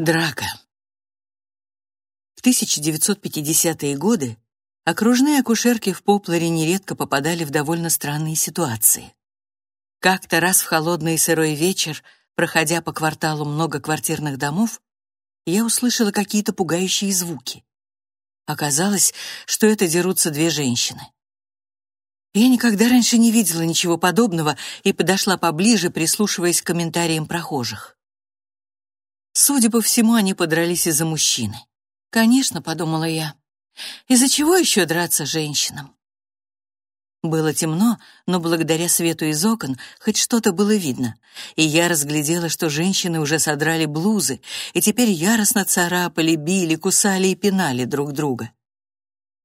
Драка. В 1950-е годы окружные акушерки в Попларе нередко попадали в довольно странные ситуации. Как-то раз в холодный и сырой вечер, проходя по кварталу многоквартирных домов, я услышала какие-то пугающие звуки. Оказалось, что это дерутся две женщины. Я никогда раньше не видела ничего подобного и подошла поближе, прислушиваясь к комментариям прохожих. Судя по всему, они подрались из-за мужчины. Конечно, подумала я. Из-за чего еще драться женщинам? Было темно, но благодаря свету из окон хоть что-то было видно, и я разглядела, что женщины уже содрали блузы и теперь яростно царапали, били, кусали и пинали друг друга.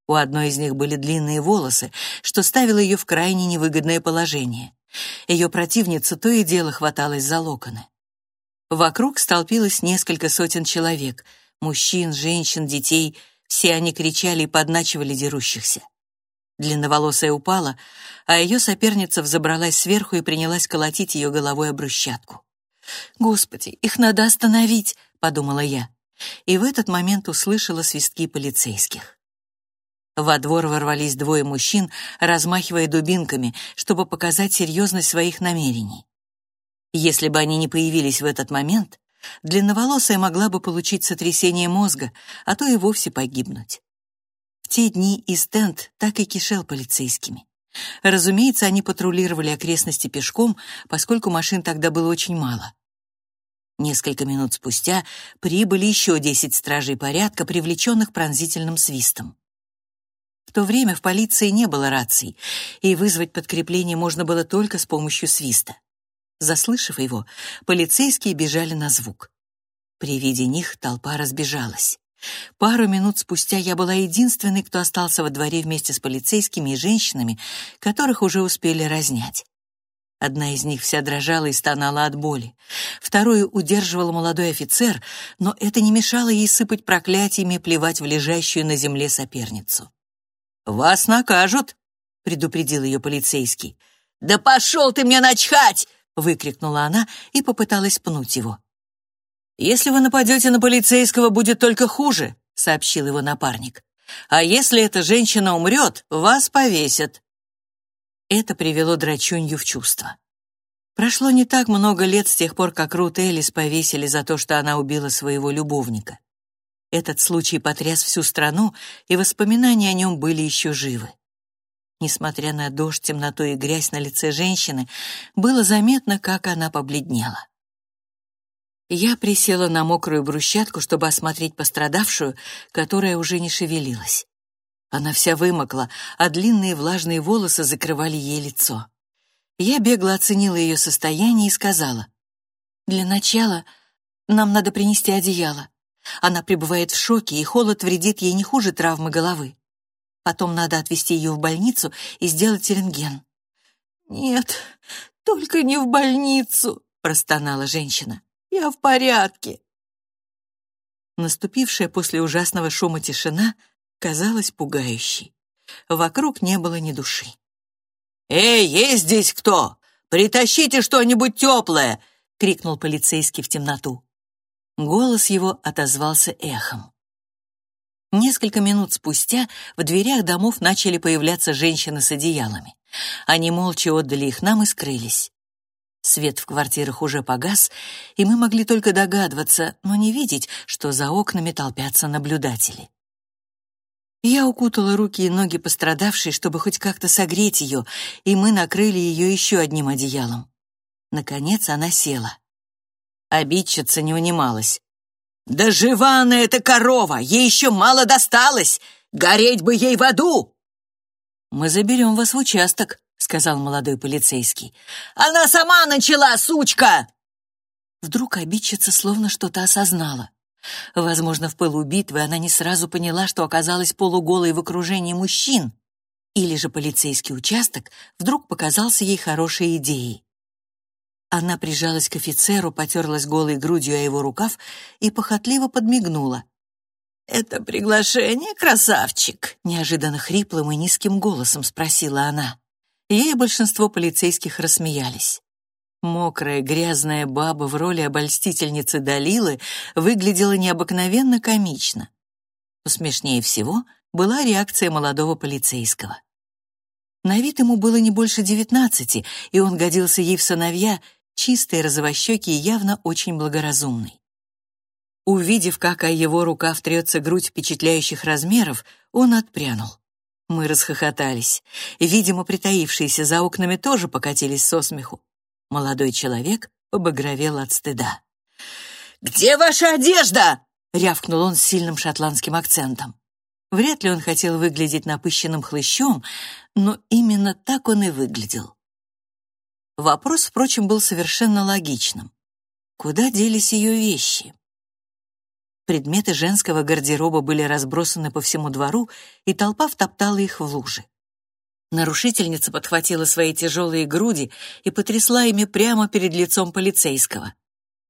У одной из них были длинные волосы, что ставило ее в крайне невыгодное положение. Ее противница то и дело хваталась за локоны. Вокруг столпилось несколько сотен человек, мужчин, женщин, детей. Все они кричали и подначивали дерущихся. Длинноволосая упала, а ее соперница взобралась сверху и принялась колотить ее головой об брусчатку. «Господи, их надо остановить!» — подумала я. И в этот момент услышала свистки полицейских. Во двор ворвались двое мужчин, размахивая дубинками, чтобы показать серьезность своих намерений. Если бы они не появились в этот момент, длинноволосая могла бы получить сотрясение мозга, а то и вовсе погибнуть. В те дни Истенд так и кишел полицейскими. Разумеется, они патрулировали окрестности пешком, поскольку машин тогда было очень мало. Несколько минут спустя прибыли еще десять стражей порядка, привлеченных пронзительным свистом. В то время в полиции не было раций, и вызвать подкрепление можно было только с помощью свиста. Заслышав его, полицейские бежали на звук. При виде них толпа разбежалась. Пару минут спустя я была единственной, кто остался во дворе вместе с полицейскими и женщинами, которых уже успели разнять. Одна из них вся дрожала и стонала от боли. Вторую удерживал молодой офицер, но это не мешало ей сыпать проклятиями и плевать в лежащую на земле соперницу. «Вас накажут», — предупредил ее полицейский. «Да пошел ты мне начхать!» Выкрикнула она и попыталась пнуть его. Если вы нападете на полицейского, будет только хуже, сообщил его напарник. А если эта женщина умрет, вас повесят. Это привело драчунью в чувство. Прошло не так много лет с тех пор, как Рут Элис повесили за то, что она убила своего любовника. Этот случай потряс всю страну, и воспоминания о нем были еще живы. Несмотря на дождь, темноту и грязь на лице женщины, было заметно, как она побледнела. Я присела на мокрую брусчатку, чтобы осмотреть пострадавшую, которая уже не шевелилась. Она вся вымокла, а длинные влажные волосы закрывали ей лицо. Я бегло оценила ее состояние и сказала, «Для начала нам надо принести одеяло. Она пребывает в шоке, и холод вредит ей не хуже травмы головы. Потом надо отвезти ее в больницу и сделать рентген. «Нет, только не в больницу», — простонала женщина. «Я в порядке». Наступившая после ужасного шума тишина казалась пугающей. Вокруг не было ни души. «Эй, есть здесь кто? Притащите что-нибудь теплое!» — крикнул полицейский в темноту. Голос его отозвался эхом. Несколько минут спустя в дверях домов начали появляться женщины с одеялами. Они молча отдали их нам и скрылись. Свет в квартирах уже погас, и мы могли только догадываться, но не видеть, что за окнами толпятся наблюдатели. Я укутала руки и ноги пострадавшей, чтобы хоть как-то согреть ее, и мы накрыли ее еще одним одеялом. Наконец она села. Обидчица не унималась. «Да жива она эта корова! Ей еще мало досталось! Гореть бы ей в аду!» «Мы заберем вас в участок», — сказал молодой полицейский. «Она сама начала, сучка!» Вдруг обидчица словно что-то осознала. Возможно, в пылу битвы она не сразу поняла, что оказалась полуголой в окружении мужчин. Или же полицейский участок вдруг показался ей хорошей идеей. Она прижалась к офицеру, потерлась голой грудью о его рукав и похотливо подмигнула. «Это приглашение, красавчик?» — неожиданно хриплым и низким голосом спросила она. Ей большинство полицейских рассмеялись. Мокрая, грязная баба в роли обольстительницы Далилы выглядела необыкновенно комично. Смешнее всего была реакция молодого полицейского. На вид ему было не больше девятнадцати, и он годился ей в сыновья, чистый, розовощекий и явно очень благоразумный. Увидев, как о его рукав трется грудь впечатляющих размеров, он отпрянул. Мы расхохотались. Видимо, притаившиеся за окнами тоже покатились со смеху. Молодой человек побагровел от стыда. «Где ваша одежда?» — рявкнул он с сильным шотландским акцентом. Вряд ли он хотел выглядеть напыщенным хлыщом, но именно так он и выглядел. Вопрос, впрочем, был совершенно логичным. Куда делись ее вещи? Предметы женского гардероба были разбросаны по всему двору, и толпа втоптала их в лужи. Нарушительница подхватила свои тяжелые груди и потрясла ими прямо перед лицом полицейского.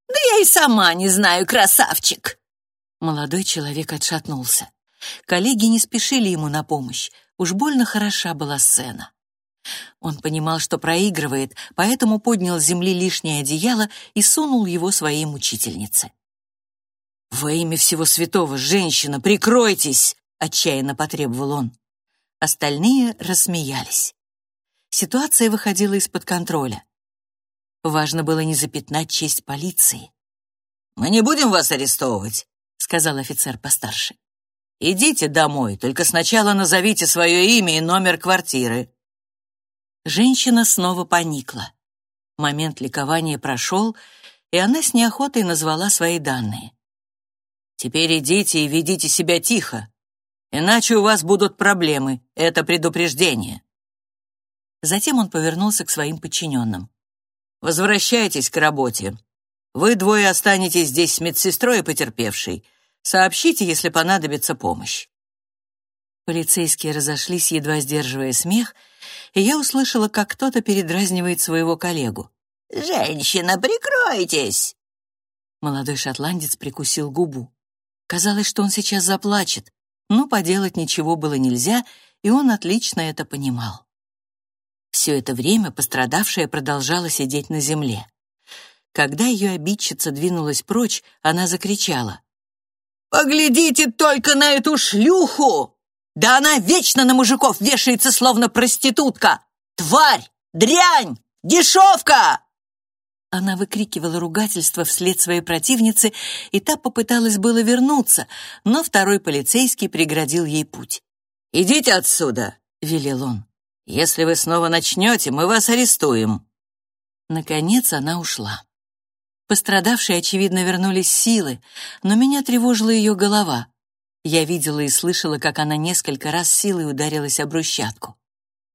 «Да я и сама не знаю, красавчик!» Молодой человек отшатнулся. Коллеги не спешили ему на помощь, уж больно хороша была сцена. Он понимал, что проигрывает, поэтому поднял с земли лишнее одеяло и сунул его своей мучительнице. «Во имя всего святого, женщина, прикройтесь!» — отчаянно потребовал он. Остальные рассмеялись. Ситуация выходила из-под контроля. Важно было не запятнать честь полиции. «Мы не будем вас арестовывать», — сказал офицер постарше. «Идите домой, только сначала назовите свое имя и номер квартиры». Женщина снова поникла. Момент ликования прошел, и она с неохотой назвала свои данные. «Теперь идите и ведите себя тихо. Иначе у вас будут проблемы. Это предупреждение. Затем он повернулся к своим подчиненным. Возвращайтесь к работе. Вы двое останетесь здесь с медсестрой и потерпевшей. Сообщите, если понадобится помощь. Полицейские разошлись, едва сдерживая смех, и я услышала, как кто-то передразнивает своего коллегу. «Женщина, прикройтесь!» Молодой шотландец прикусил губу. Казалось, что он сейчас заплачет, но поделать ничего было нельзя, и он отлично это понимал. Все это время пострадавшая продолжала сидеть на земле. Когда ее обидчица двинулась прочь, она закричала. «Поглядите только на эту шлюху! Да она вечно на мужиков вешается, словно проститутка! Тварь! Дрянь! Дешевка!» Она выкрикивала ругательство вслед своей противнице, и та попыталась было вернуться, но второй полицейский преградил ей путь. «Идите отсюда!» — велел он. «Если вы снова начнете, мы вас арестуем». Наконец она ушла. Пострадавшие, очевидно, вернулись силы, но меня тревожила ее голова. Я видела и слышала, как она несколько раз силой ударилась об брусчатку.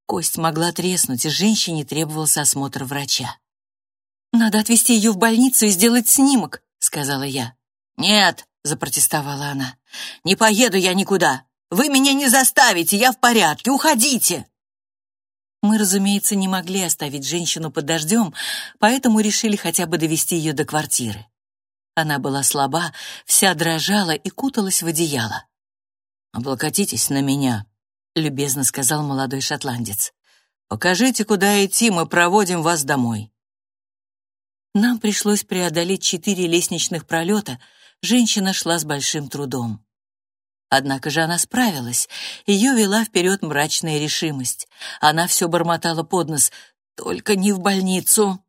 Кость могла треснуть, и женщине требовался осмотр врача. «Надо отвезти ее в больницу и сделать снимок», — сказала я. «Нет», — запротестовала она, — «не поеду я никуда. Вы меня не заставите, я в порядке, уходите». Мы, разумеется, не могли оставить женщину под дождем, поэтому решили хотя бы довести ее до квартиры. Она была слаба, вся дрожала и куталась в одеяло. «Облокотитесь на меня», — любезно сказал молодой шотландец. «Покажите, куда идти, мы проводим вас домой». Нам пришлось преодолеть четыре лестничных пролета, женщина шла с большим трудом. Однако же она справилась, ее вела вперед мрачная решимость. Она все бормотала под нос «Только не в больницу!»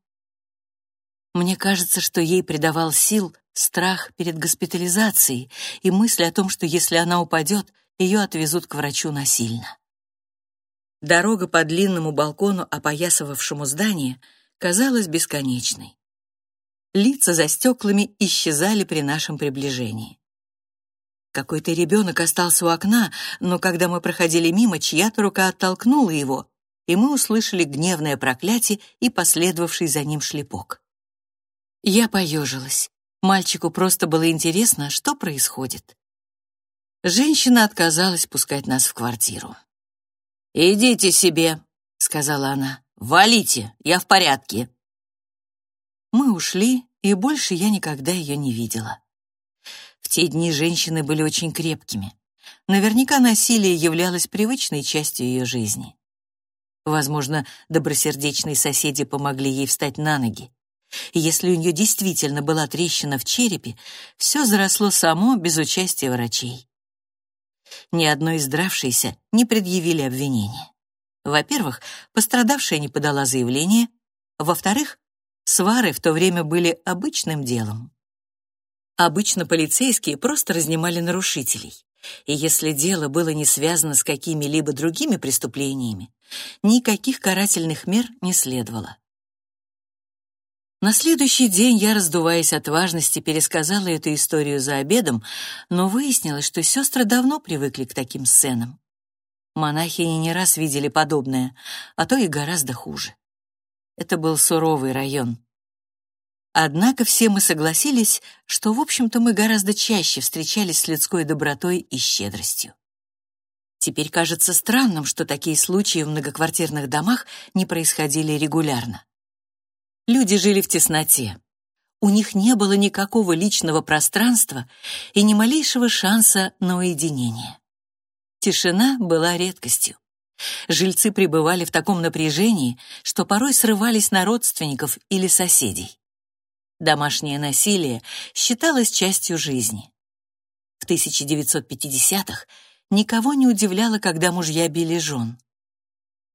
Мне кажется, что ей придавал сил страх перед госпитализацией и мысль о том, что если она упадет, ее отвезут к врачу насильно. Дорога по длинному балкону, опоясывавшему здание, казалась бесконечной. Лица за стеклами исчезали при нашем приближении. Какой-то ребенок остался у окна, но когда мы проходили мимо, чья-то рука оттолкнула его, и мы услышали гневное проклятие и последовавший за ним шлепок. Я поежилась. Мальчику просто было интересно, что происходит. Женщина отказалась пускать нас в квартиру. «Идите себе», — сказала она. «Валите, я в порядке». Мы ушли, и больше я никогда ее не видела. В те дни женщины были очень крепкими. Наверняка насилие являлось привычной частью ее жизни. Возможно, добросердечные соседи помогли ей встать на ноги. И если у нее действительно была трещина в черепе, все заросло само без участия врачей. Ни одной из дравшейся не предъявили обвинения. Во-первых, пострадавшая не подала заявление, во-вторых, свары в то время были обычным делом. Обычно полицейские просто разнимали нарушителей. И если дело было не связано с какими-либо другими преступлениями, никаких карательных мер не следовало. На следующий день я, раздуваясь от важности, пересказала эту историю за обедом, но выяснилось, что сестры давно привыкли к таким сценам. Монахини не раз видели подобное, а то и гораздо хуже. Это был суровый район. Однако все мы согласились, что, в общем-то, мы гораздо чаще встречались с людской добротой и щедростью. Теперь кажется странным, что такие случаи в многоквартирных домах не происходили регулярно. Люди жили в тесноте. У них не было никакого личного пространства и ни малейшего шанса на уединение. Тишина была редкостью. Жильцы пребывали в таком напряжении, что порой срывались на родственников или соседей. Домашнее насилие считалось частью жизни. В 1950-х никого не удивляло, когда мужья били жен.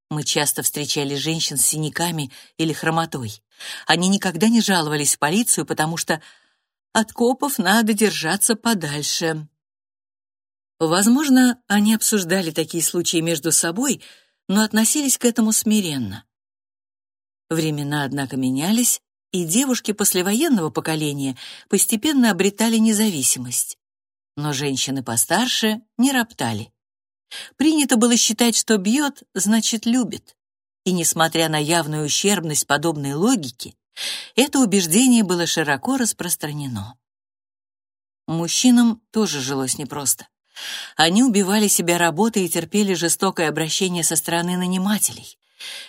Мы часто встречали женщин с синяками или хромотой. Они никогда не жаловались в полицию, потому что от копов надо держаться подальше. Возможно, они обсуждали такие случаи между собой, но относились к этому смиренно. Времена, однако, менялись, и девушки послевоенного поколения постепенно обретали независимость. Но женщины постарше не роптали. Принято было считать, что бьет, значит, любит. И несмотря на явную ущербность подобной логики, это убеждение было широко распространено. Мужчинам тоже жилось непросто. Они убивали себя работой и терпели жестокое обращение со стороны нанимателей.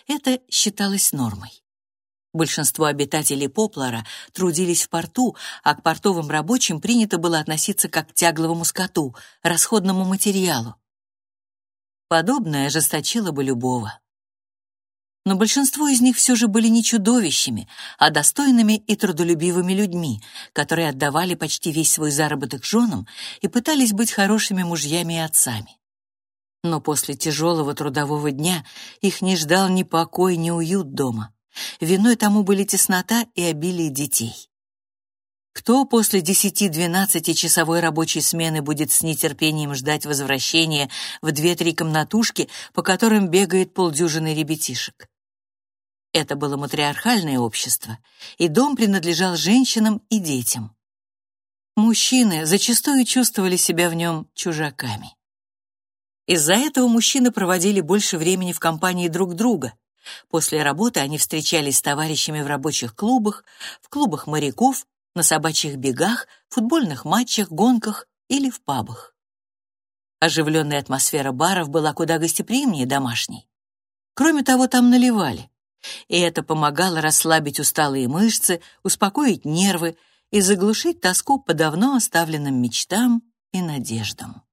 Это считалось нормой. Большинство обитателей Поплара трудились в порту, а к портовым рабочим принято было относиться как к тягловому скоту, расходному материалу. Подобное ожесточило бы любого. Но большинство из них все же были не чудовищами, а достойными и трудолюбивыми людьми, которые отдавали почти весь свой заработок женам и пытались быть хорошими мужьями и отцами. Но после тяжелого трудового дня их не ждал ни покой, ни уют дома. Виной тому были теснота и обилие детей. Кто после 10-12 часовой рабочей смены будет с нетерпением ждать возвращения в две-три комнатушки, по которым бегает полдюжины ребятишек? Это было матриархальное общество, и дом принадлежал женщинам и детям. Мужчины зачастую чувствовали себя в нем чужаками. Из-за этого мужчины проводили больше времени в компании друг друга, После работы они встречались с товарищами в рабочих клубах, в клубах моряков, на собачьих бегах, футбольных матчах, гонках или в пабах. Оживленная атмосфера баров была куда гостеприимнее домашней. Кроме того, там наливали, и это помогало расслабить усталые мышцы, успокоить нервы и заглушить тоску по давно оставленным мечтам и надеждам.